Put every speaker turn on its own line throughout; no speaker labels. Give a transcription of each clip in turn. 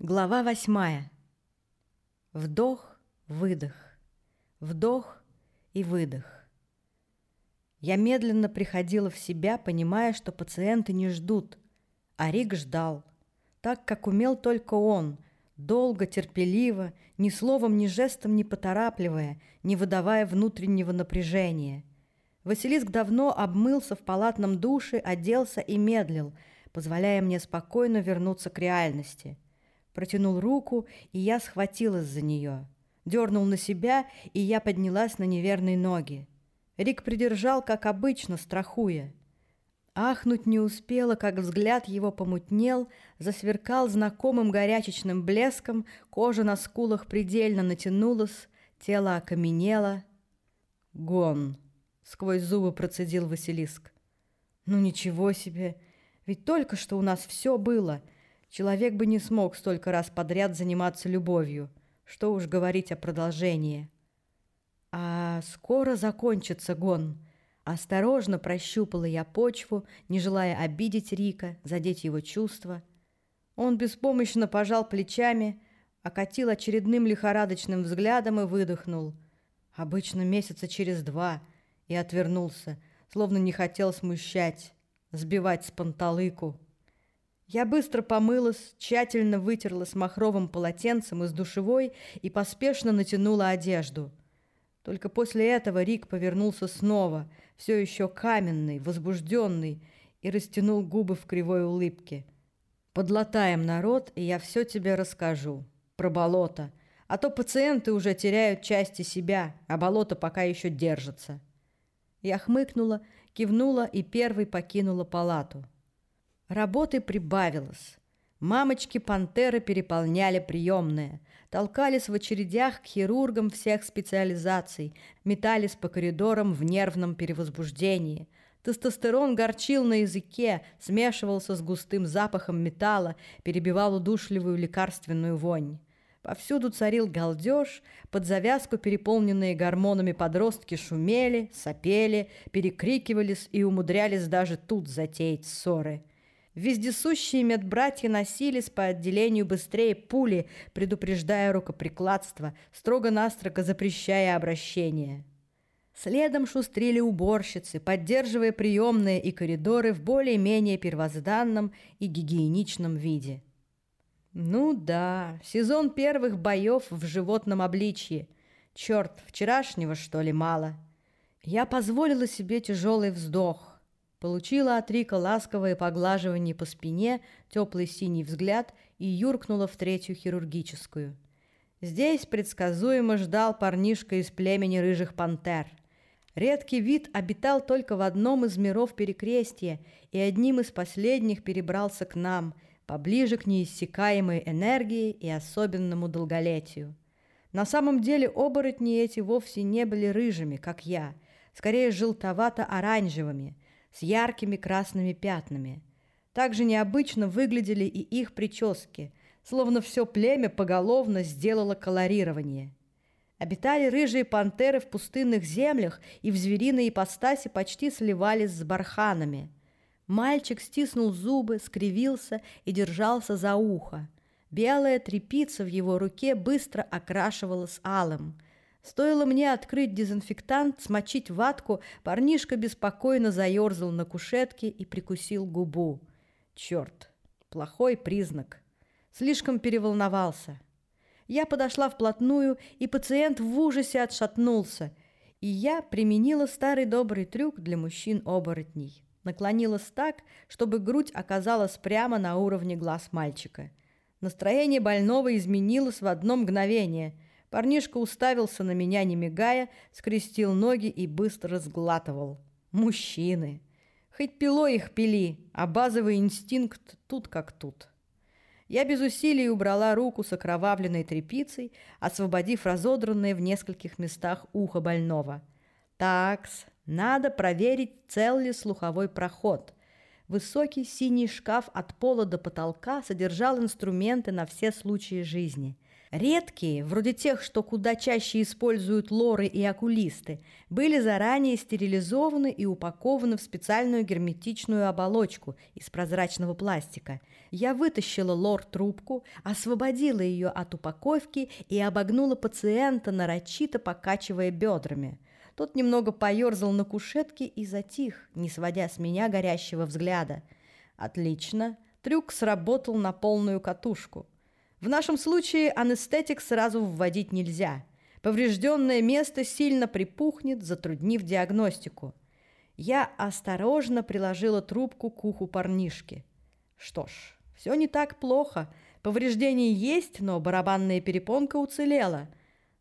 Глава восьмая. Вдох, выдох, вдох и выдох. Я медленно приходила в себя, понимая, что пациенты не ждут, а Рик ждал, так, как умел только он, долго, терпеливо, ни словом, ни жестом не поторапливая, не выдавая внутреннего напряжения. Василиск давно обмылся в палатном душе, оделся и медлил, позволяя мне спокойно вернуться к реальности – Протянул руку, и я схватилась за нее. Дернул на себя, и я поднялась на неверные ноги. Рик придержал, как обычно, страхуя. Ахнуть не успела, как взгляд его помутнел, засверкал знакомым горячечным блеском, кожа на скулах предельно натянулась, тело окаменело. «Гон!» — сквозь зубы процедил Василиск. «Ну ничего себе! Ведь только что у нас все было!» Человек бы не смог столько раз подряд заниматься любовью. Что уж говорить о продолжении. А скоро закончится гон. Осторожно прощупала я почву, не желая обидеть Рика, задеть его чувства. Он беспомощно пожал плечами, окатил очередным лихорадочным взглядом и выдохнул. Обычно месяца через два, и отвернулся, словно не хотел смущать, сбивать с панталыку. Я быстро помылась, тщательно вытерла с махровым полотенцем из душевой и поспешно натянула одежду. Только после этого Рик повернулся снова, все еще каменный, возбужденный, и растянул губы в кривой улыбке. «Подлатаем народ, и я все тебе расскажу. Про болото. А то пациенты уже теряют части себя, а болото пока еще держится». Я хмыкнула, кивнула и первой покинула палату. Работы прибавилось. Мамочки-пантеры переполняли приемные, толкались в очередях к хирургам всех специализаций, метались по коридорам в нервном перевозбуждении. Тестостерон горчил на языке, смешивался с густым запахом металла, перебивал удушливую лекарственную вонь. Повсюду царил галдеж, под завязку переполненные гормонами подростки шумели, сопели, перекрикивались и умудрялись даже тут затеять ссоры – Вездесущие медбратья носились по отделению быстрее пули, предупреждая рукоприкладство, строго-настрого запрещая обращение. Следом шустрили уборщицы, поддерживая приемные и коридоры в более-менее первозданном и гигиеничном виде. Ну да, сезон первых боев в животном обличье. Черт, вчерашнего, что ли, мало? Я позволила себе тяжелый вздох – Получила от Рика ласковое поглаживание по спине, теплый синий взгляд и юркнула в третью хирургическую. Здесь предсказуемо ждал парнишка из племени рыжих пантер. Редкий вид обитал только в одном из миров перекрестия и одним из последних перебрался к нам, поближе к неиссякаемой энергии и особенному долголетию. На самом деле оборотни эти вовсе не были рыжими, как я, скорее желтовато-оранжевыми – с яркими красными пятнами. Также необычно выглядели и их прически, словно все племя поголовно сделало колорирование. Обитали рыжие пантеры в пустынных землях и в звериной ипостаси почти сливались с барханами. Мальчик стиснул зубы, скривился и держался за ухо. Белая трепица в его руке быстро окрашивалась алым – Стоило мне открыть дезинфектант, смочить ватку, парнишка беспокойно заерзал на кушетке и прикусил губу. Черт, плохой признак. Слишком переволновался. Я подошла вплотную, и пациент в ужасе отшатнулся. И я применила старый добрый трюк для мужчин-оборотней. Наклонилась так, чтобы грудь оказалась прямо на уровне глаз мальчика. Настроение больного изменилось в одно мгновение – Парнишка уставился на меня, не мигая, скрестил ноги и быстро сглатывал. Мужчины. Хоть пилой их пили, а базовый инстинкт тут как тут. Я без усилий убрала руку с окровавленной тряпицей, освободив разодранное в нескольких местах ухо больного. Такс, надо проверить, цел ли слуховой проход. Высокий синий шкаф от пола до потолка содержал инструменты на все случаи жизни – Редкие, вроде тех, что куда чаще используют лоры и окулисты, были заранее стерилизованы и упакованы в специальную герметичную оболочку из прозрачного пластика. Я вытащила лор-трубку, освободила ее от упаковки и обогнула пациента, нарочито покачивая бедрами. Тот немного поерзал на кушетке и затих, не сводя с меня горящего взгляда. «Отлично!» Трюк сработал на полную катушку. В нашем случае анестетик сразу вводить нельзя. Поврежденное место сильно припухнет, затруднив диагностику. Я осторожно приложила трубку к уху парнишки. Что ж, все не так плохо. Повреждения есть, но барабанная перепонка уцелела.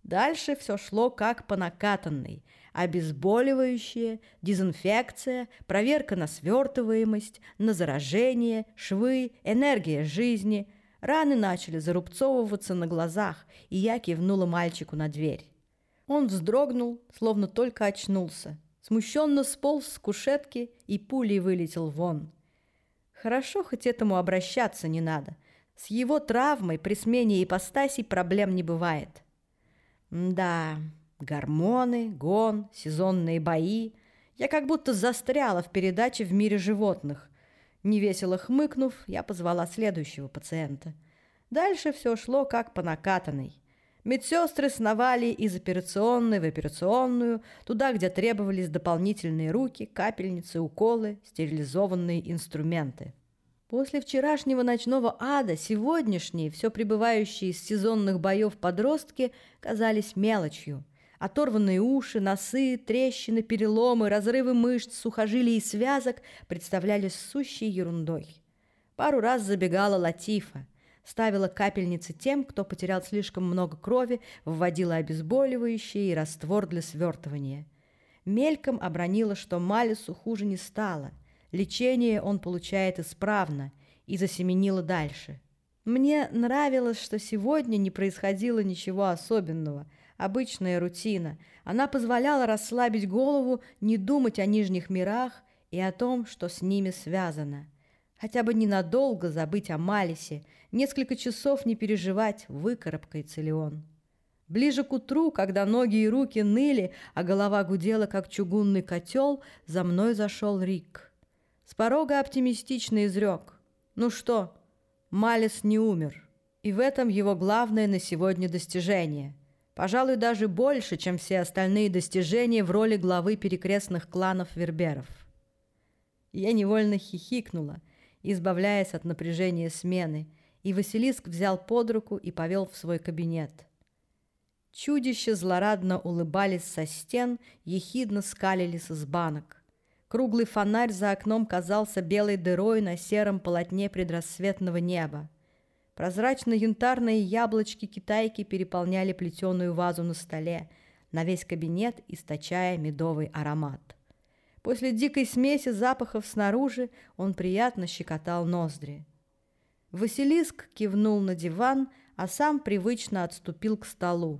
Дальше все шло как по накатанной. Обезболивающее, дезинфекция, проверка на свертываемость, на заражение, швы, энергия жизни – Раны начали зарубцовываться на глазах, и я кивнула мальчику на дверь. Он вздрогнул, словно только очнулся, смущенно сполз с кушетки и пулей вылетел вон. Хорошо, хоть этому обращаться не надо. С его травмой при смене ипостасей проблем не бывает. Да, гормоны, гон, сезонные бои. Я как будто застряла в передаче в мире животных – Невесело хмыкнув, я позвала следующего пациента. Дальше все шло как по накатанной. Медсестры сновали из операционной в операционную, туда, где требовались дополнительные руки, капельницы, уколы, стерилизованные инструменты. После вчерашнего ночного ада сегодняшние, все пребывающие из сезонных боев подростки, казались мелочью – Оторванные уши, носы, трещины, переломы, разрывы мышц, сухожилий и связок представлялись сущей ерундой. Пару раз забегала Латифа, ставила капельницы тем, кто потерял слишком много крови, вводила обезболивающие и раствор для свертывания. Мельком обронила, что Малису хуже не стало. Лечение он получает исправно, и засеменила дальше. Мне нравилось, что сегодня не происходило ничего особенного – обычная рутина. Она позволяла расслабить голову, не думать о нижних мирах и о том, что с ними связано. Хотя бы ненадолго забыть о Малисе, несколько часов не переживать, выкарабкается ли он. Ближе к утру, когда ноги и руки ныли, а голова гудела, как чугунный котел, за мной зашел Рик. С порога оптимистично изрек. «Ну что, Малис не умер, и в этом его главное на сегодня достижение – Пожалуй, даже больше, чем все остальные достижения в роли главы перекрестных кланов Верберов. Я невольно хихикнула, избавляясь от напряжения смены, и Василиск взял под руку и повел в свой кабинет. Чудища злорадно улыбались со стен, ехидно скалились из банок. Круглый фонарь за окном казался белой дырой на сером полотне предрассветного неба. Прозрачно-янтарные яблочки-китайки переполняли плетеную вазу на столе, на весь кабинет источая медовый аромат. После дикой смеси запахов снаружи он приятно щекотал ноздри. Василиск кивнул на диван, а сам привычно отступил к столу.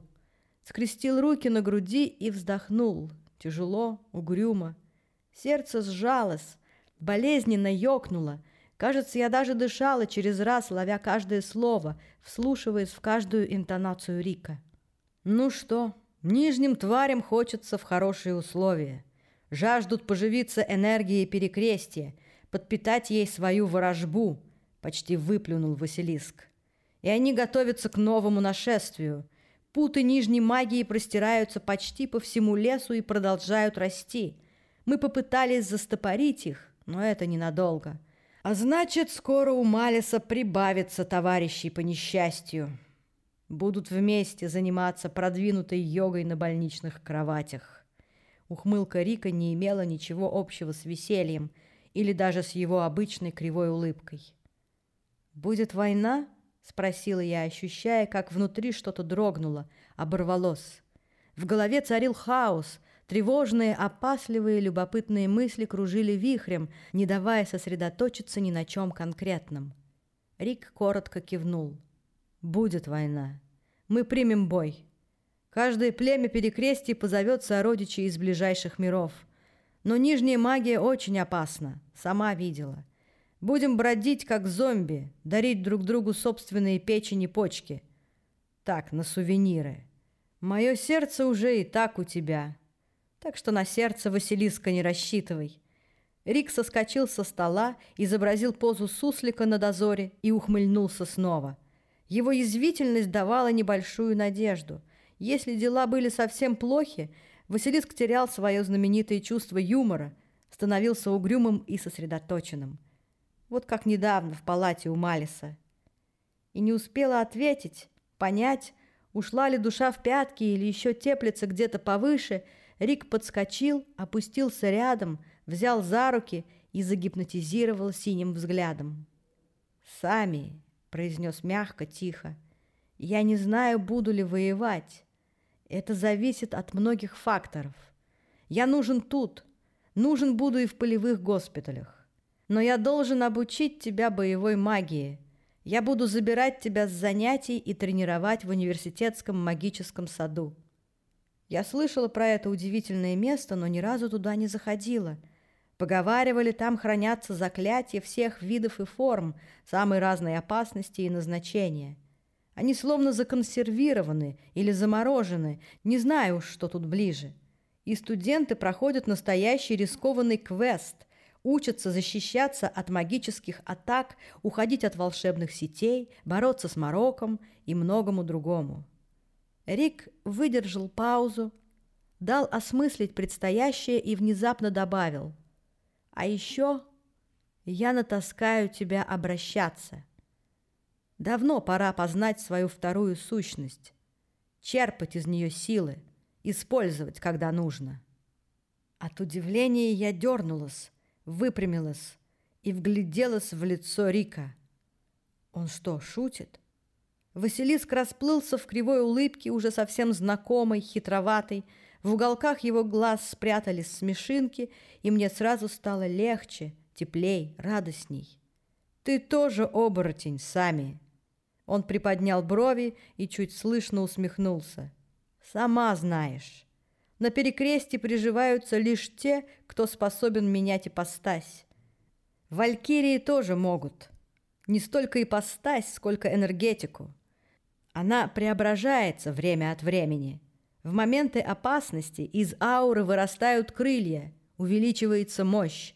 Скрестил руки на груди и вздохнул, тяжело, угрюмо. Сердце сжалось, болезненно ёкнуло — Кажется, я даже дышала через раз, ловя каждое слово, вслушиваясь в каждую интонацию Рика. Ну что, нижним тварям хочется в хорошие условия. Жаждут поживиться энергией перекрестия, подпитать ей свою ворожбу, почти выплюнул Василиск. И они готовятся к новому нашествию. Путы нижней магии простираются почти по всему лесу и продолжают расти. Мы попытались застопорить их, но это ненадолго. А значит, скоро у Малиса прибавится товарищей по несчастью. Будут вместе заниматься продвинутой йогой на больничных кроватях. Ухмылка Рика не имела ничего общего с весельем или даже с его обычной кривой улыбкой. «Будет война?» — спросила я, ощущая, как внутри что-то дрогнуло, оборвалось. В голове царил хаос, Тревожные, опасливые, любопытные мысли кружили вихрем, не давая сосредоточиться ни на чем конкретном. Рик коротко кивнул. «Будет война. Мы примем бой. Каждое племя перекрестий позовет сородичей из ближайших миров. Но нижняя магия очень опасна, сама видела. Будем бродить, как зомби, дарить друг другу собственные печени почки. Так, на сувениры. Мое сердце уже и так у тебя. Так что на сердце Василиска не рассчитывай. Рик соскочил со стола, изобразил позу суслика на дозоре и ухмыльнулся снова. Его язвительность давала небольшую надежду. Если дела были совсем плохи, Василиск терял свое знаменитое чувство юмора, становился угрюмым и сосредоточенным. Вот как недавно в палате у Малиса. И не успела ответить, понять, ушла ли душа в пятки или еще теплится где-то повыше, Рик подскочил, опустился рядом, взял за руки и загипнотизировал синим взглядом. «Сами», — произнес мягко, тихо, — «я не знаю, буду ли воевать. Это зависит от многих факторов. Я нужен тут, нужен буду и в полевых госпиталях. Но я должен обучить тебя боевой магии. Я буду забирать тебя с занятий и тренировать в университетском магическом саду. Я слышала про это удивительное место, но ни разу туда не заходила. Поговаривали, там хранятся заклятия всех видов и форм, самой разной опасности и назначения – они словно законсервированы или заморожены, не знаю уж, что тут ближе. И студенты проходят настоящий рискованный квест, учатся защищаться от магических атак, уходить от волшебных сетей, бороться с мороком и многому другому. Рик выдержал паузу, дал осмыслить предстоящее и внезапно добавил. «А еще я натаскаю тебя обращаться». Давно пора познать свою вторую сущность, черпать из нее силы, использовать, когда нужно. От удивления я дернулась, выпрямилась и вгляделась в лицо Рика. Он что, шутит? Василиск расплылся в кривой улыбке, уже совсем знакомой, хитроватой. В уголках его глаз спрятались смешинки, и мне сразу стало легче, теплей, радостней. «Ты тоже оборотень, Сами!» Он приподнял брови и чуть слышно усмехнулся. «Сама знаешь, на перекресте приживаются лишь те, кто способен менять ипостась. Валькирии тоже могут. Не столько ипостась, сколько энергетику. Она преображается время от времени. В моменты опасности из ауры вырастают крылья, увеличивается мощь.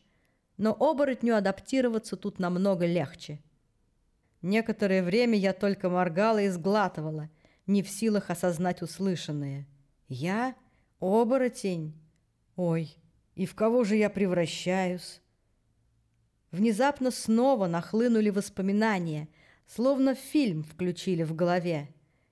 Но оборотню адаптироваться тут намного легче». Некоторое время я только моргала и сглатывала, не в силах осознать услышанное. Я? Оборотень? Ой, и в кого же я превращаюсь? Внезапно снова нахлынули воспоминания, словно фильм включили в голове.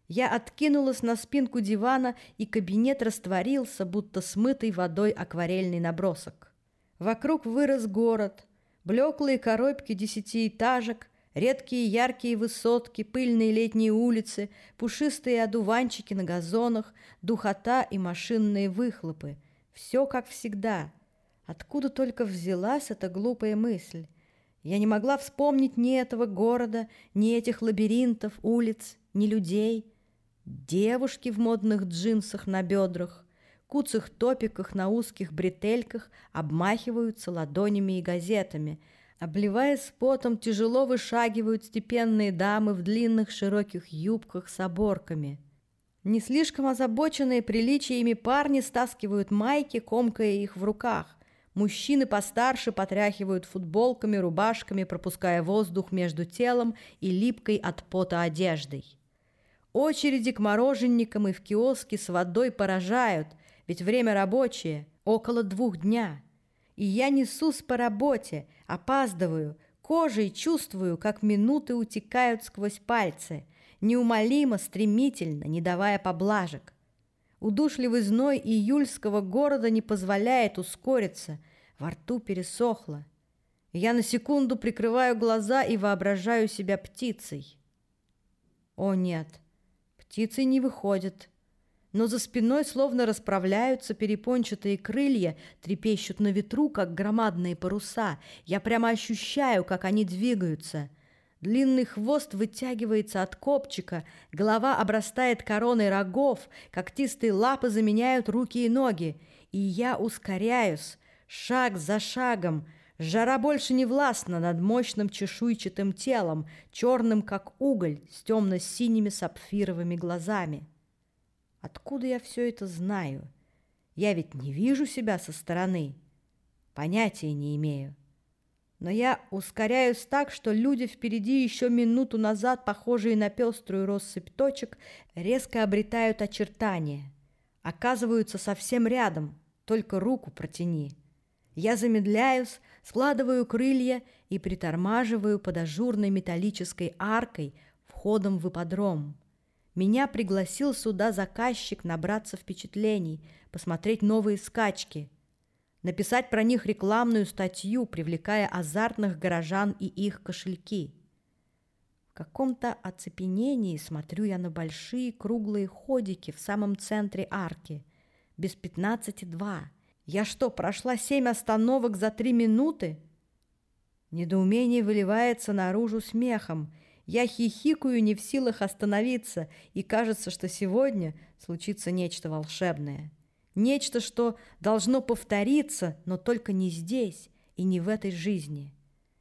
Я откинулась на спинку дивана, и кабинет растворился, будто смытый водой акварельный набросок. Вокруг вырос город, блеклые коробки десятиэтажек, Редкие яркие высотки, пыльные летние улицы, пушистые одуванчики на газонах, духота и машинные выхлопы. Все как всегда. Откуда только взялась эта глупая мысль? Я не могла вспомнить ни этого города, ни этих лабиринтов, улиц, ни людей. Девушки в модных джинсах на бедрах, куцых топиках на узких бретельках обмахиваются ладонями и газетами – Обливаясь потом, тяжело вышагивают степенные дамы в длинных широких юбках с оборками. Не слишком озабоченные приличиями парни стаскивают майки, комкая их в руках. Мужчины постарше потряхивают футболками, рубашками, пропуская воздух между телом и липкой от пота одеждой. Очереди к мороженникам и в киоске с водой поражают, ведь время рабочее, около двух дня – и я несусь по работе, опаздываю, кожей чувствую, как минуты утекают сквозь пальцы, неумолимо, стремительно, не давая поблажек. Удушливый зной июльского города не позволяет ускориться, во рту пересохло. Я на секунду прикрываю глаза и воображаю себя птицей. О нет, птицей не выходит но за спиной словно расправляются перепончатые крылья, трепещут на ветру, как громадные паруса. Я прямо ощущаю, как они двигаются. Длинный хвост вытягивается от копчика, голова обрастает короной рогов, когтистые лапы заменяют руки и ноги. И я ускоряюсь, шаг за шагом, Жара больше не властна над мощным чешуйчатым телом, черным, как уголь, с темно-синими сапфировыми глазами. Откуда я все это знаю? Я ведь не вижу себя со стороны. Понятия не имею. Но я ускоряюсь так, что люди впереди еще минуту назад, похожие на пеструю россыпь точек, резко обретают очертания. Оказываются совсем рядом, только руку протяни. Я замедляюсь, складываю крылья и притормаживаю под ажурной металлической аркой входом в ипподром. Меня пригласил сюда заказчик набраться впечатлений, посмотреть новые скачки, написать про них рекламную статью, привлекая азартных горожан и их кошельки. В каком-то оцепенении смотрю я на большие круглые ходики в самом центре арки, без пятнадцати два — я что, прошла семь остановок за три минуты? Недоумение выливается наружу смехом. Я хихикаю, не в силах остановиться, и кажется, что сегодня случится нечто волшебное. Нечто, что должно повториться, но только не здесь и не в этой жизни.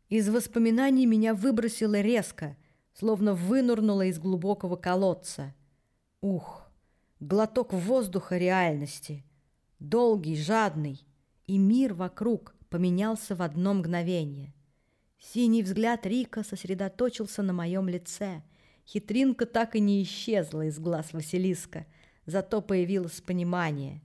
Из воспоминаний меня выбросило резко, словно вынурнуло из глубокого колодца. Ух, глоток воздуха реальности — долгий, жадный, и мир вокруг поменялся в одно мгновение. Синий взгляд Рика сосредоточился на моем лице. Хитринка так и не исчезла из глаз Василиска, зато появилось понимание.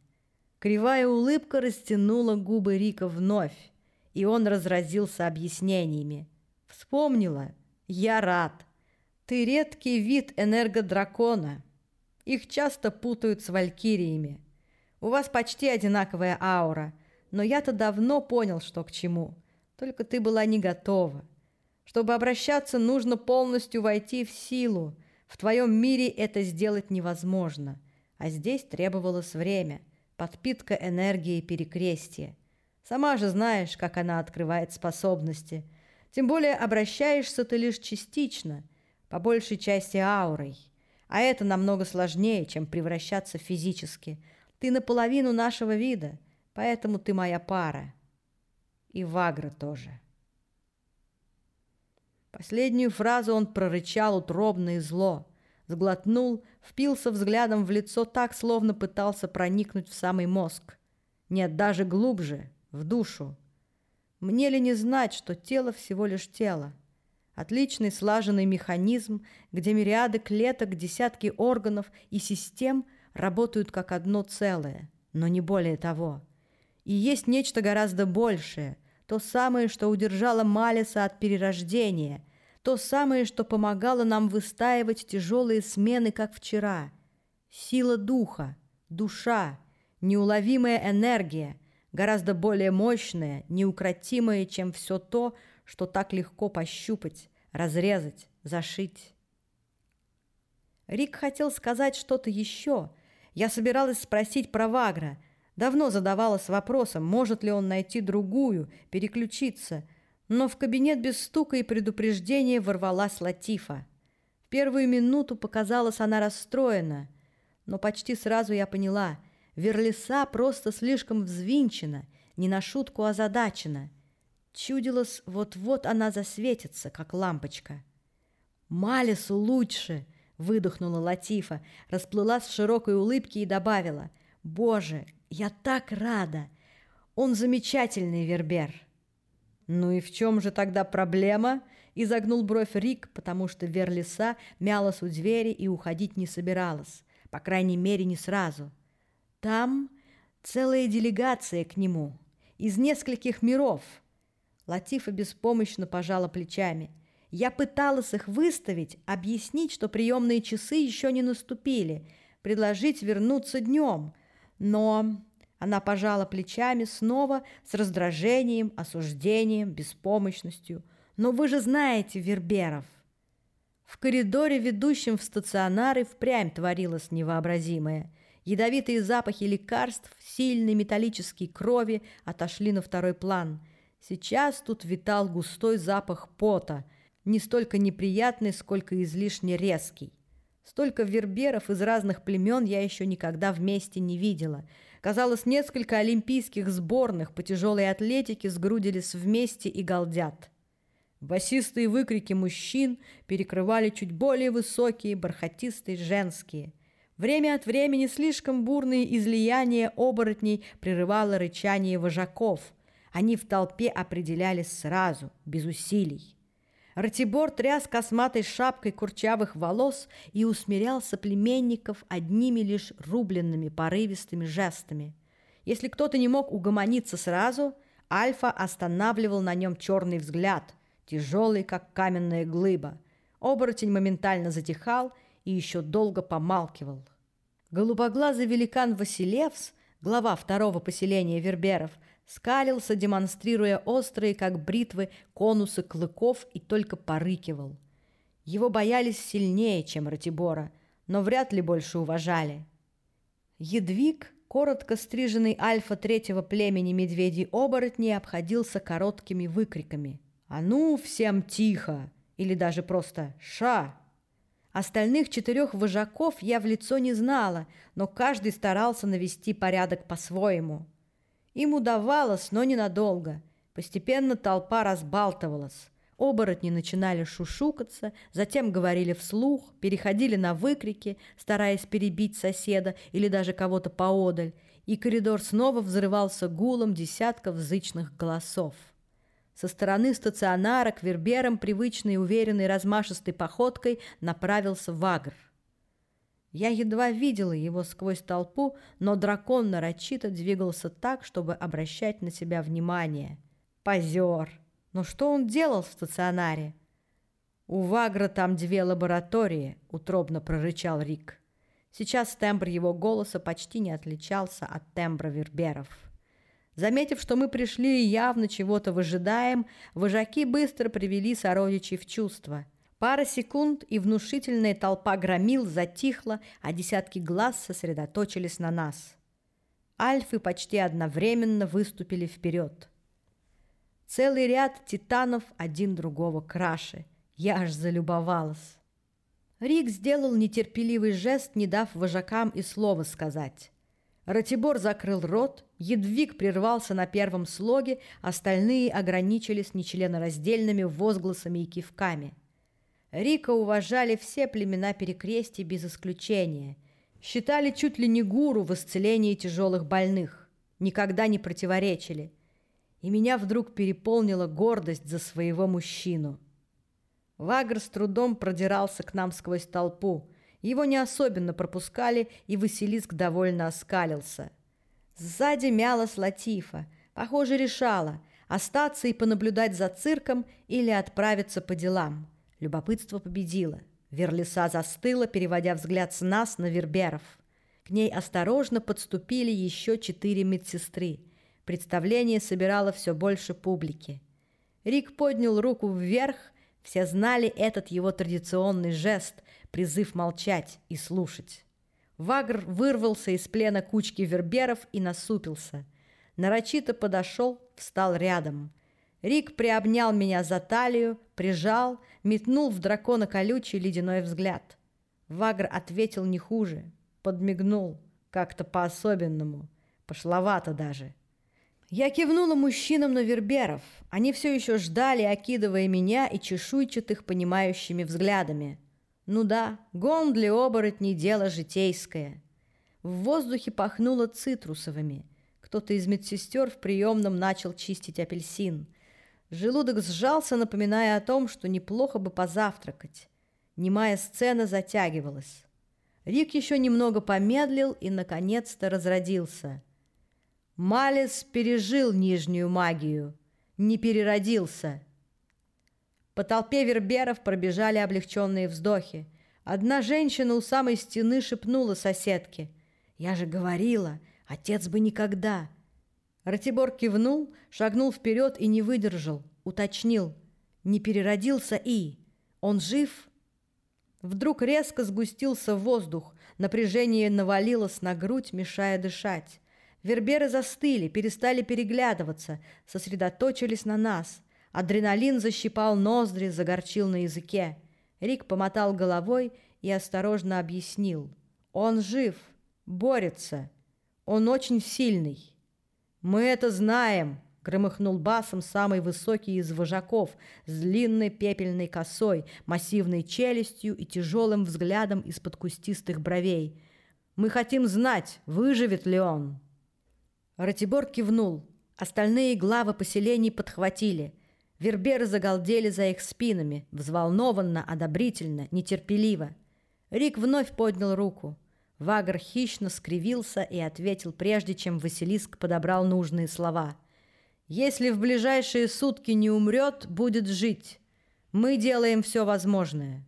Кривая улыбка растянула губы Рика вновь, и он разразился объяснениями. «Вспомнила? Я рад. Ты редкий вид энергодракона. Их часто путают с валькириями. У вас почти одинаковая аура, но я-то давно понял, что к чему. Только ты была не готова. Чтобы обращаться, нужно полностью войти в силу. В твоем мире это сделать невозможно. А здесь требовалось время, подпитка энергии перекрестия. Сама же знаешь, как она открывает способности. Тем более обращаешься ты лишь частично, по большей части аурой. А это намного сложнее, чем превращаться физически – ты наполовину нашего вида, поэтому ты моя пара. И Вагра тоже. Последнюю фразу он прорычал утробно и зло, сглотнул, впился взглядом в лицо так, словно пытался проникнуть в самый мозг. Нет, даже глубже, в душу. Мне ли не знать, что тело всего лишь тело? Отличный слаженный механизм, где мириады клеток, десятки органов и систем – работают как одно целое, но не более того. И есть нечто гораздо большее, то самое, что удержало Малиса от перерождения, то самое, что помогало нам выстаивать тяжелые смены, как вчера. Сила духа, душа, неуловимая энергия, гораздо более мощная, неукротимая, чем все то, что так легко пощупать, разрезать, зашить. Рик хотел сказать что-то еще — я собиралась спросить про Вагра. Давно задавалась вопросом, может ли он найти другую, переключиться. Но в кабинет без стука и предупреждения ворвалась Латифа. Первую минуту показалась она расстроена, но почти сразу я поняла, Верлиса просто слишком взвинчена, не на шутку озадачена. Чудилось, вот-вот она засветится, как лампочка. «Малису лучше!» выдохнула Латифа, расплылась в широкой улыбке и добавила «Боже, я так рада! Он замечательный вербер!» «Ну и в чем же тогда проблема?» — изогнул бровь Рик, потому что Верлиса мялась у двери и уходить не собиралась, по крайней мере, не сразу. «Там целая делегация к нему, из нескольких миров». Латифа беспомощно пожала плечами — я пыталась их выставить, объяснить, что приемные часы еще не наступили, предложить вернуться днем. Но она пожала плечами снова с раздражением, осуждением, беспомощностью. «Но вы же знаете Верберов!» В коридоре, ведущем в стационар, и впрямь творилось невообразимое. Ядовитые запахи лекарств, сильной металлической крови отошли на второй план. Сейчас тут витал густой запах пота – не столько неприятный, сколько излишне резкий. Столько верберов из разных племен я еще никогда вместе не видела. Казалось, несколько олимпийских сборных по тяжелой атлетике сгрудились вместе и галдят. Басистые выкрики мужчин перекрывали чуть более высокие, бархатистые женские. Время от времени слишком бурные излияния оборотней прерывало рычание вожаков. Они в толпе определялись сразу, без усилий. Ратибор тряс косматой шапкой курчавых волос и усмирял соплеменников одними лишь рубленными порывистыми жестами. Если кто-то не мог угомониться сразу, Альфа останавливал на нем черный взгляд – тяжелый, как каменная глыба. Оборотень моментально затихал и еще долго помалкивал. Голубоглазый великан Василевс, глава второго поселения Верберов, скалился, демонстрируя острые, как бритвы, конусы клыков и только порыкивал. Его боялись сильнее, чем Ратибора, но вряд ли больше уважали. Едвиг, коротко стриженный альфа третьего племени медведей-оборотней, обходился короткими выкриками. «А ну, всем тихо!» или даже просто «Ша!». Остальных четырех вожаков я в лицо не знала, но каждый старался навести порядок по-своему. Им удавалось, но ненадолго. Постепенно толпа разбалтывалась. Оборотни начинали шушукаться, затем говорили вслух, переходили на выкрики, стараясь перебить соседа или даже кого-то поодаль, и коридор снова взрывался гулом десятков зычных голосов. Со стороны стационара к верберам привычной, уверенной, размашистой походкой направился Вагр. Я едва видела его сквозь толпу, но дракон нарочито двигался так, чтобы обращать на себя внимание. Позер! Но что он делал в стационаре? «У Вагра там две лаборатории», — утробно прорычал Рик. Сейчас тембр его голоса почти не отличался от тембра верберов. Заметив, что мы пришли и явно чего-то выжидаем, вожаки быстро привели сородичей в чувство. Пара секунд, и внушительная толпа громил затихла, а десятки глаз сосредоточились на нас. Альфы почти одновременно выступили вперед. Целый ряд титанов один другого краше. Я аж залюбовалась. Рик сделал нетерпеливый жест, не дав вожакам и слова сказать. Ратибор закрыл рот, Едвиг прервался на первом слоге, остальные ограничились нечленораздельными возгласами и кивками. Рика уважали все племена Перекрестия без исключения. Считали чуть ли не гуру в исцелении тяжелых больных. Никогда не противоречили. И меня вдруг переполнила гордость за своего мужчину. Вагр с трудом продирался к нам сквозь толпу – его не особенно пропускали, и Василиск довольно оскалился. Сзади мялась Латифа. Похоже, решала, остаться и понаблюдать за цирком или отправиться по делам. Любопытство победило. Верлиса застыла, переводя взгляд с нас на Верберов. К ней осторожно подступили еще четыре медсестры. Представление собирало все больше публики. Рик поднял руку вверх, все знали этот его традиционный жест, призыв молчать и слушать. Вагр вырвался из плена кучки верберов и насупился. Нарочито подошел, встал рядом. Рик приобнял меня за талию, прижал, метнул в дракона колючий ледяной взгляд. Вагр ответил не хуже, подмигнул, как-то по-особенному, пошловато даже. Я кивнула мужчинам на верберов. Они все еще ждали, окидывая меня и чешуйчатых понимающими взглядами. Ну да, гон для оборотней – дело житейское. В воздухе пахнуло цитрусовыми. Кто-то из медсестер в приемном начал чистить апельсин. Желудок сжался, напоминая о том, что неплохо бы позавтракать. Немая сцена затягивалась. Рик еще немного помедлил и, наконец-то, разродился – Малис пережил нижнюю магию, не переродился. По толпе верберов пробежали облегченные вздохи. Одна женщина у самой стены шепнула соседке. «Я же говорила, отец бы никогда!» Ратибор кивнул, шагнул вперед и не выдержал, уточнил. «Не переродился и? Он жив?» Вдруг резко сгустился воздух, напряжение навалилось на грудь, мешая дышать. Верберы застыли, перестали переглядываться, сосредоточились на нас. Адреналин защипал ноздри, загорчил на языке. Рик помотал головой и осторожно объяснил. «Он жив, борется, он очень сильный». «Мы это знаем», — громыхнул басом самый высокий из вожаков с длинной пепельной косой, массивной челюстью и тяжелым взглядом из-под кустистых бровей. «Мы хотим знать, выживет ли он». Ратибор кивнул. Остальные главы поселений подхватили. Верберы загалдели за их спинами, взволнованно, одобрительно, нетерпеливо. Рик вновь поднял руку. Вагр хищно скривился и ответил, прежде чем Василиск подобрал нужные слова. «Если в ближайшие сутки не умрет, будет жить. Мы делаем все возможное».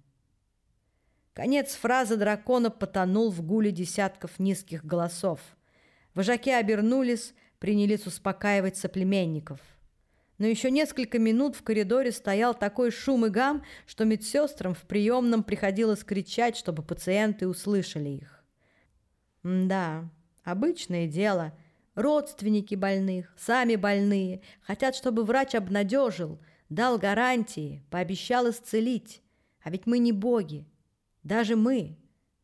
Конец фразы дракона потонул в гуле десятков низких голосов. Вожаки обернулись, принялись успокаивать соплеменников. Но еще несколько минут в коридоре стоял такой шум и гам, что медсестрам в приемном приходилось кричать, чтобы пациенты услышали их. Да, обычное дело. Родственники больных, сами больные, хотят, чтобы врач обнадежил, дал гарантии, пообещал исцелить. А ведь мы не боги. Даже мы,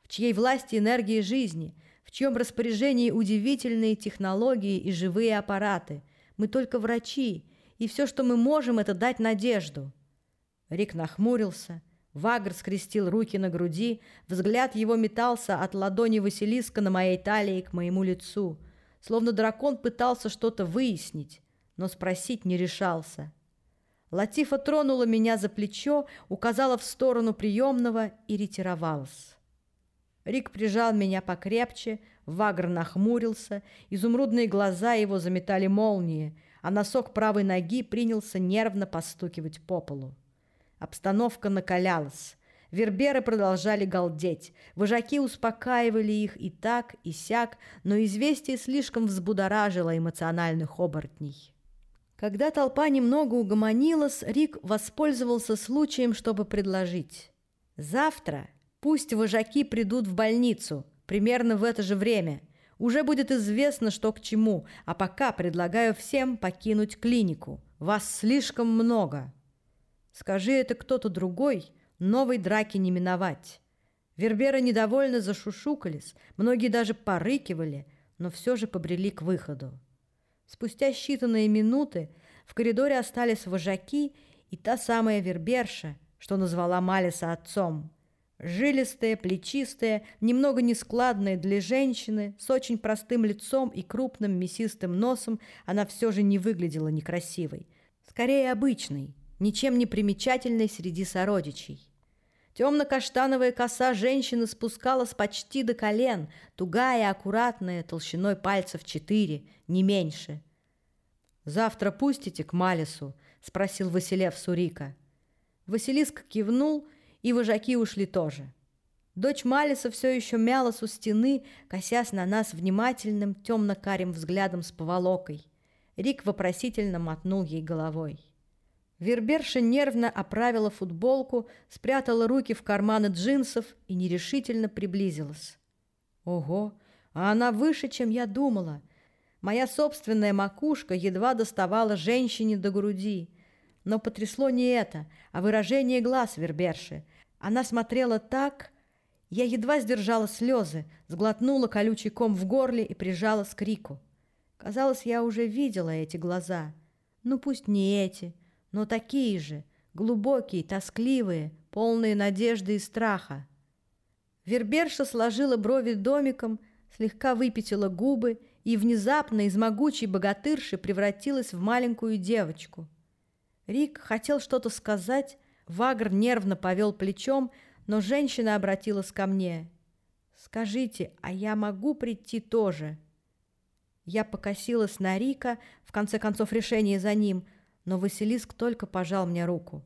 в чьей власти энергии жизни, в чьем распоряжении удивительные технологии и живые аппараты. Мы только врачи, и все, что мы можем, это дать надежду. Рик нахмурился – Вагр скрестил руки на груди, взгляд его метался от ладони Василиска на моей талии к моему лицу, словно дракон пытался что-то выяснить, но спросить не решался. Латифа тронула меня за плечо, указала в сторону приемного и ретировалась. Рик прижал меня покрепче, Вагр нахмурился, изумрудные глаза его заметали молнии, а носок правой ноги принялся нервно постукивать по полу. Обстановка накалялась. Верберы продолжали галдеть. Вожаки успокаивали их и так, и сяк, но известие слишком взбудоражило эмоциональных оборотней. Когда толпа немного угомонилась, Рик воспользовался случаем, чтобы предложить. «Завтра пусть вожаки придут в больницу, примерно в это же время. Уже будет известно, что к чему, а пока предлагаю всем покинуть клинику. Вас слишком много». Скажи это кто-то другой, новой драки не миновать. Верберы недовольно зашушукались, многие даже порыкивали, но все же побрели к выходу. Спустя считанные минуты в коридоре остались вожаки и та самая верберша, что назвала Малиса отцом. Жилистая, плечистая, немного нескладная для женщины, с очень простым лицом и крупным мясистым носом, она все же не выглядела некрасивой. Скорее, обычной – ничем не примечательной среди сородичей. Темно-каштановая коса женщины спускалась почти до колен, тугая, аккуратная, толщиной пальцев четыре, не меньше. «Завтра пустите к Малису?» — спросил Василев Сурика. Василиск кивнул, и вожаки ушли тоже. Дочь Малиса все еще мялась у стены, косясь на нас внимательным темно-карим взглядом с поволокой. Рик вопросительно мотнул ей головой. Верберша нервно оправила футболку, спрятала руки в карманы джинсов и нерешительно приблизилась. Ого, а она выше, чем я думала. Моя собственная макушка едва доставала женщине до груди. Но потрясло не это, а выражение глаз Верберши. Она смотрела так... Я едва сдержала слезы, сглотнула колючий ком в горле и прижалась к Рику. Казалось, я уже видела эти глаза. Ну, пусть не эти, но такие же, глубокие, тоскливые, полные надежды и страха. Верберша сложила брови домиком, слегка выпятила губы и внезапно из могучей богатырши превратилась в маленькую девочку. Рик хотел что-то сказать, Вагр нервно повел плечом, но женщина обратилась ко мне. «Скажите, а я могу прийти тоже?» Я покосилась на Рика, в конце концов решение за ним – но Василиск только пожал мне руку.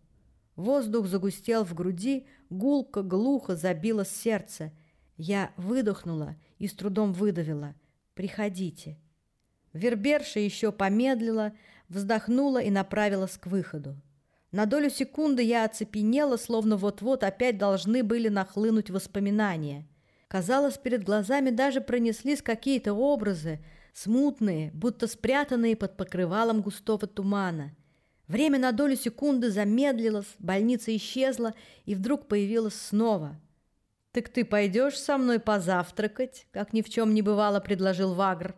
Воздух загустел в груди, гулко, глухо забило сердце. Я выдохнула и с трудом выдавила. «Приходите». Верберша еще помедлила, вздохнула и направилась к выходу. На долю секунды я оцепенела, словно вот-вот опять должны были нахлынуть воспоминания. Казалось, перед глазами даже пронеслись какие-то образы, смутные, будто спрятанные под покрывалом густого тумана – Время на долю секунды замедлилось, больница исчезла и вдруг появилась снова. «Так ты пойдешь со мной позавтракать?» Как ни в чем не бывало, предложил Вагр.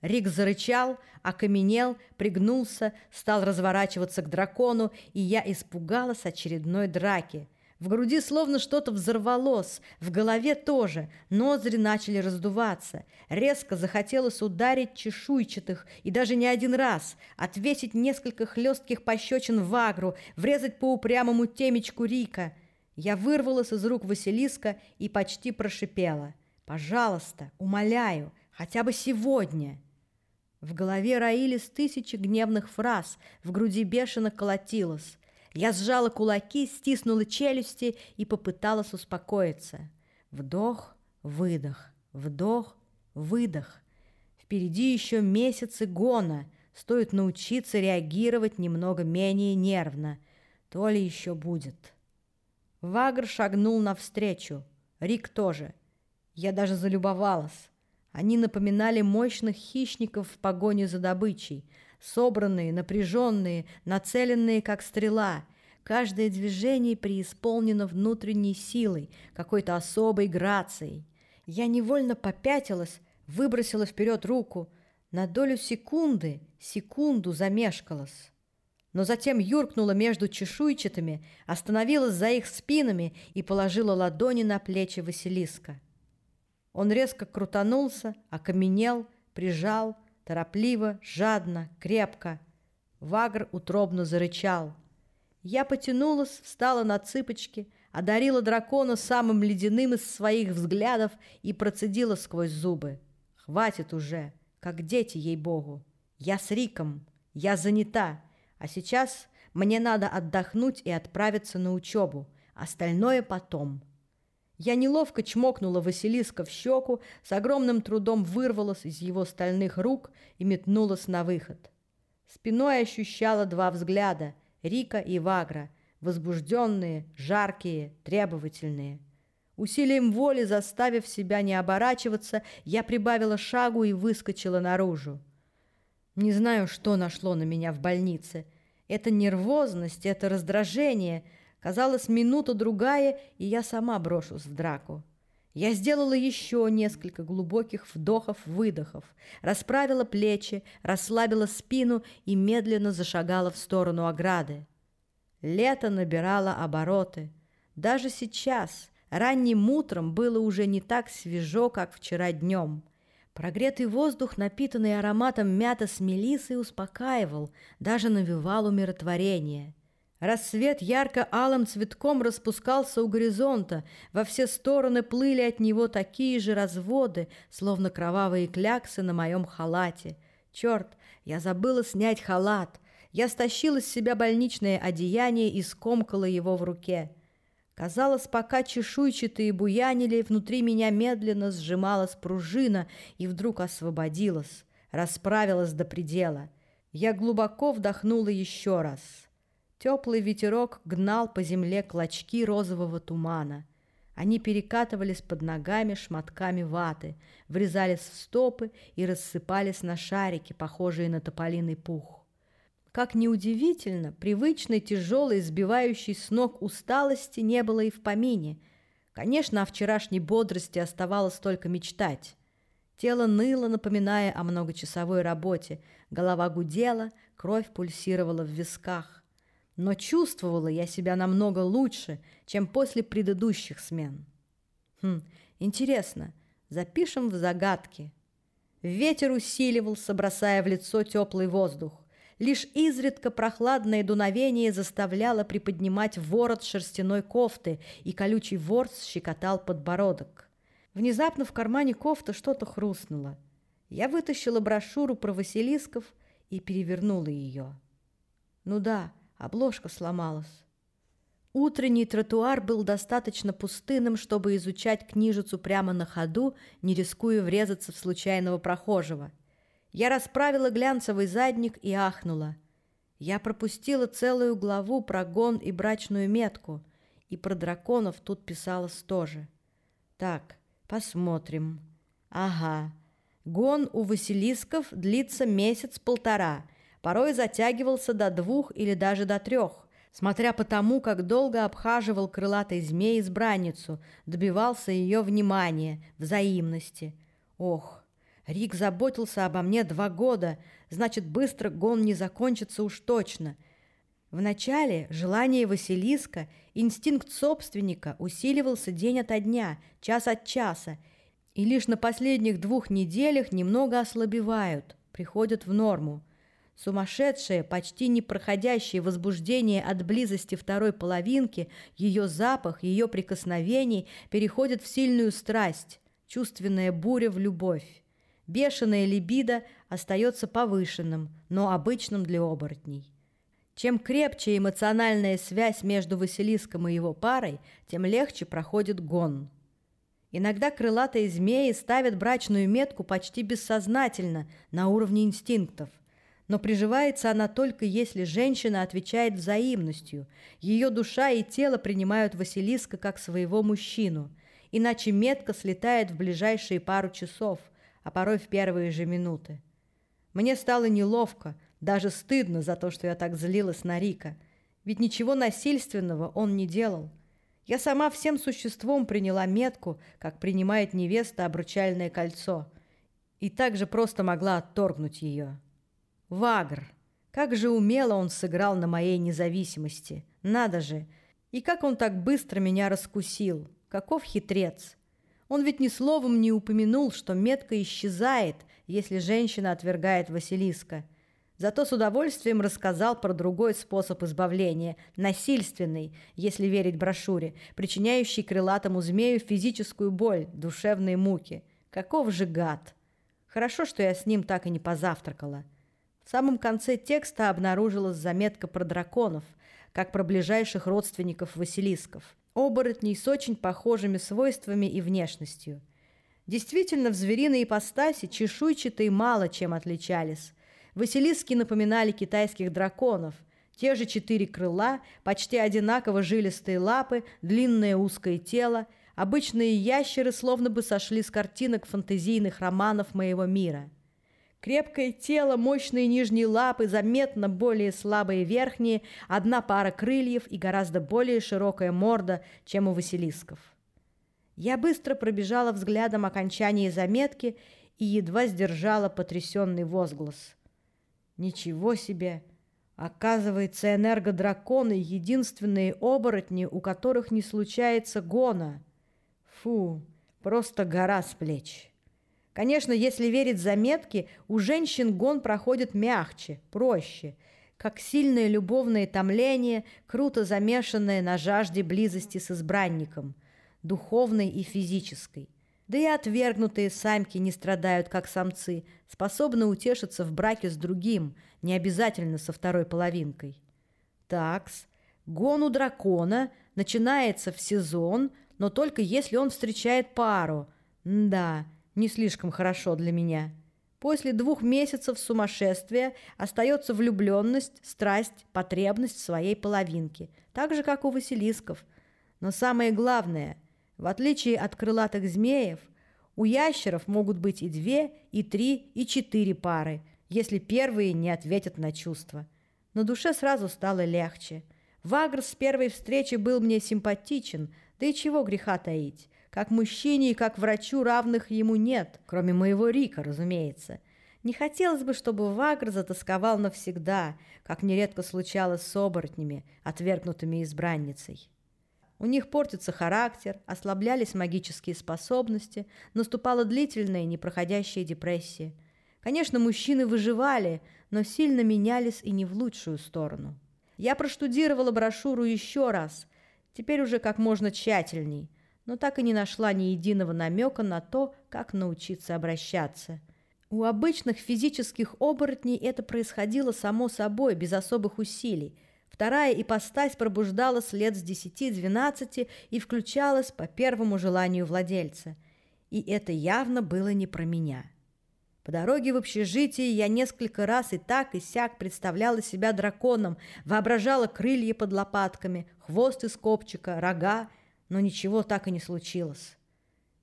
Рик зарычал, окаменел, пригнулся, стал разворачиваться к дракону, и я испугалась очередной драки. В груди словно что-то взорвалось, в голове тоже, ноздри начали раздуваться. Резко захотелось ударить чешуйчатых, и даже не один раз, отвесить несколько хлестких пощечин в агру, врезать по упрямому темечку Рика. Я вырвалась из рук Василиска и почти прошипела. «Пожалуйста, умоляю, хотя бы сегодня!» В голове роились тысячи гневных фраз, в груди бешено колотилось. Я сжала кулаки, стиснула челюсти и попыталась успокоиться. Вдох, выдох, вдох, выдох. Впереди еще месяцы гона. Стоит научиться реагировать немного менее нервно. То ли еще будет. Вагр шагнул навстречу. Рик тоже. Я даже залюбовалась. Они напоминали мощных хищников в погоне за добычей — собранные, напряженные, нацеленные, как стрела. Каждое движение преисполнено внутренней силой, какой-то особой грацией. Я невольно попятилась, выбросила вперед руку. На долю секунды, секунду замешкалась. Но затем юркнула между чешуйчатыми, остановилась за их спинами и положила ладони на плечи Василиска. Он резко крутанулся, окаменел, прижал, Торопливо, жадно, крепко. Вагр утробно зарычал. Я потянулась, встала на цыпочки, одарила дракона самым ледяным из своих взглядов и процедила сквозь зубы. «Хватит уже, как дети, ей-богу! Я с Риком, я занята, а сейчас мне надо отдохнуть и отправиться на учебу, остальное потом». Я неловко чмокнула Василиска в щеку, с огромным трудом вырвалась из его стальных рук и метнулась на выход. Спиной ощущала два взгляда — Рика и Вагра, возбужденные, жаркие, требовательные. Усилием воли, заставив себя не оборачиваться, я прибавила шагу и выскочила наружу. Не знаю, что нашло на меня в больнице. Это нервозность, это раздражение — Казалось, минута-другая, и я сама брошусь в драку. Я сделала еще несколько глубоких вдохов-выдохов, расправила плечи, расслабила спину и медленно зашагала в сторону ограды. Лето набирало обороты. Даже сейчас, ранним утром, было уже не так свежо, как вчера днем. Прогретый воздух, напитанный ароматом мята с мелиссой, успокаивал, даже навевал умиротворение — Рассвет ярко-алым цветком распускался у горизонта, во все стороны плыли от него такие же разводы, словно кровавые кляксы на моем халате. Черт, я забыла снять халат. Я стащила с себя больничное одеяние и скомкала его в руке. Казалось, пока чешуйчатые буянили, внутри меня медленно сжималась пружина и вдруг освободилась, расправилась до предела. Я глубоко вдохнула еще раз — Теплый ветерок гнал по земле клочки розового тумана. Они перекатывались под ногами шматками ваты, врезались в стопы и рассыпались на шарики, похожие на тополиный пух. Как неудивительно, привычной, тяжелой, сбивающей с ног усталости не было и в помине. Конечно, о вчерашней бодрости оставалось только мечтать. Тело ныло, напоминая о многочасовой работе, голова гудела, кровь пульсировала в висках но чувствовала я себя намного лучше, чем после предыдущих смен. Хм, интересно, запишем в загадки. Ветер усиливался, бросая в лицо теплый воздух. Лишь изредка прохладное дуновение заставляло приподнимать ворот шерстяной кофты, и колючий ворс щекотал подбородок. Внезапно в кармане кофты что-то хрустнуло. Я вытащила брошюру про Василисков и перевернула ее. Ну да, Обложка сломалась. Утренний тротуар был достаточно пустынным, чтобы изучать книжицу прямо на ходу, не рискуя врезаться в случайного прохожего. Я расправила глянцевый задник и ахнула. Я пропустила целую главу про гон и брачную метку, и про драконов тут писалось тоже. Так, посмотрим. Ага. Гон у Василисков длится месяц-полтора — порой затягивался до двух или даже до трех, смотря по тому, как долго обхаживал крылатой змей избранницу, добивался ее внимания, взаимности. Ох, Рик заботился обо мне два года, значит, быстро гон не закончится уж точно. Вначале желание Василиска, инстинкт собственника усиливался день ото дня, час от часа, и лишь на последних двух неделях немного ослабевают, приходят в норму. Сумасшедшее, почти непроходящее возбуждение от близости второй половинки, ее запах, ее прикосновений переходит в сильную страсть, чувственная буря в любовь. Бешеная либидо остается повышенным, но обычным для оборотней. Чем крепче эмоциональная связь между Василиском и его парой, тем легче проходит гон. Иногда крылатые змеи ставят брачную метку почти бессознательно, на уровне инстинктов. Но приживается она только если женщина отвечает взаимностью. Ее душа и тело принимают Василиска как своего мужчину. Иначе метка слетает в ближайшие пару часов, а порой в первые же минуты. Мне стало неловко, даже стыдно за то, что я так злилась на Рика. Ведь ничего насильственного он не делал. Я сама всем существом приняла метку, как принимает невеста обручальное кольцо, и также просто могла отторгнуть ее. Вагр! Как же умело он сыграл на моей независимости! Надо же! И как он так быстро меня раскусил! Каков хитрец! Он ведь ни словом не упомянул, что метка исчезает, если женщина отвергает Василиска – Зато с удовольствием рассказал про другой способ избавления, насильственный, если верить брошюре, причиняющий крылатому змею физическую боль, душевные муки. Каков же гад! Хорошо, что я с ним так и не позавтракала. В самом конце текста обнаружилась заметка про драконов, как про ближайших родственников Василисков, оборотней с очень похожими свойствами и внешностью. Действительно, в звериной ипостаси чешуйчатые мало чем отличались, Василиски напоминали китайских драконов. Те же четыре крыла, почти одинаково жилистые лапы, длинное узкое тело. Обычные ящеры словно бы сошли с картинок фантазийных романов моего мира. Крепкое тело, мощные нижние лапы, заметно более слабые верхние, одна пара крыльев и гораздо более широкая морда, чем у василисков. Я быстро пробежала взглядом окончание заметки и едва сдержала потрясенный возглас. Ничего себе! Оказывается, энергодраконы — единственные оборотни, у которых не случается гона. Фу, просто гора с плеч. Конечно, если верить заметке, у женщин гон проходит мягче, проще, как сильное любовное томление, круто замешанное на жажде близости с избранником, духовной и физической. Да и отвергнутые самки не страдают, как самцы, способны утешиться в браке с другим, не обязательно со второй половинкой. Такс, гон у дракона начинается в сезон, но только если он встречает пару. да, не слишком хорошо для меня. После двух месяцев сумасшествия остается влюбленность, страсть, потребность в своей половинке, так же, как у Василисков. Но самое главное – в отличие от крылатых змеев, у ящеров могут быть и две, и три, и четыре пары, если первые не ответят на чувства. На душе сразу стало легче. Вагр с первой встречи был мне симпатичен, да и чего греха таить. Как мужчине и как врачу равных ему нет, кроме моего Рика, разумеется. Не хотелось бы, чтобы Вагр затасковал навсегда, как нередко случалось с оборотнями, отвергнутыми избранницей. У них портится характер, ослаблялись магические способности, наступала длительная непроходящая депрессия. Конечно, мужчины выживали, но сильно менялись и не в лучшую сторону. Я проштудировала брошюру еще раз, теперь уже как можно тщательней, но так и не нашла ни единого намека на то, как научиться обращаться. У обычных физических оборотней это происходило само собой, без особых усилий – Вторая ипостась пробуждалась лет с десяти-двенадцати и включалась по первому желанию владельца. И это явно было не про меня. По дороге в общежитие я несколько раз и так, и сяк представляла себя драконом, воображала крылья под лопатками, хвост из копчика, рога, но ничего так и не случилось.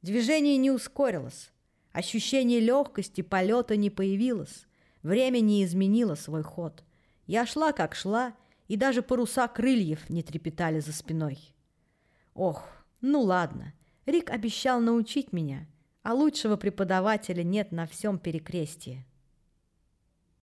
Движение не ускорилось, ощущение легкости полета не появилось. Время не изменило свой ход. Я шла, как шла, и даже паруса крыльев не трепетали за спиной. Ох, ну ладно, Рик обещал научить меня, а лучшего преподавателя нет на всем перекрестии.